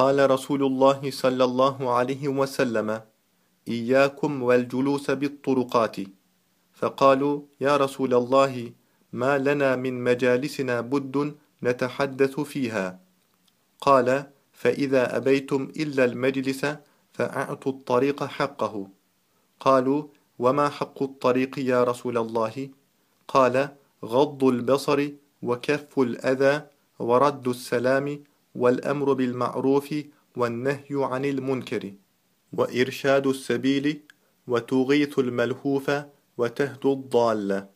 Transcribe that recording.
قال رسول الله صلى الله عليه وسلم إياكم والجلوس بالطرقات. فقالوا يا رسول الله ما لنا من مجالسنا بد نتحدث فيها. قال فإذا أبيتم إلا المجلس فأعطوا الطريق حقه. قالوا وما حق الطريق يا رسول الله؟ قال غض البصر وكف الأذى ورد السلام والأمر بالمعروف والنهي عن المنكر وإرشاد السبيل وتغيث الملهوف وتهدو الضالة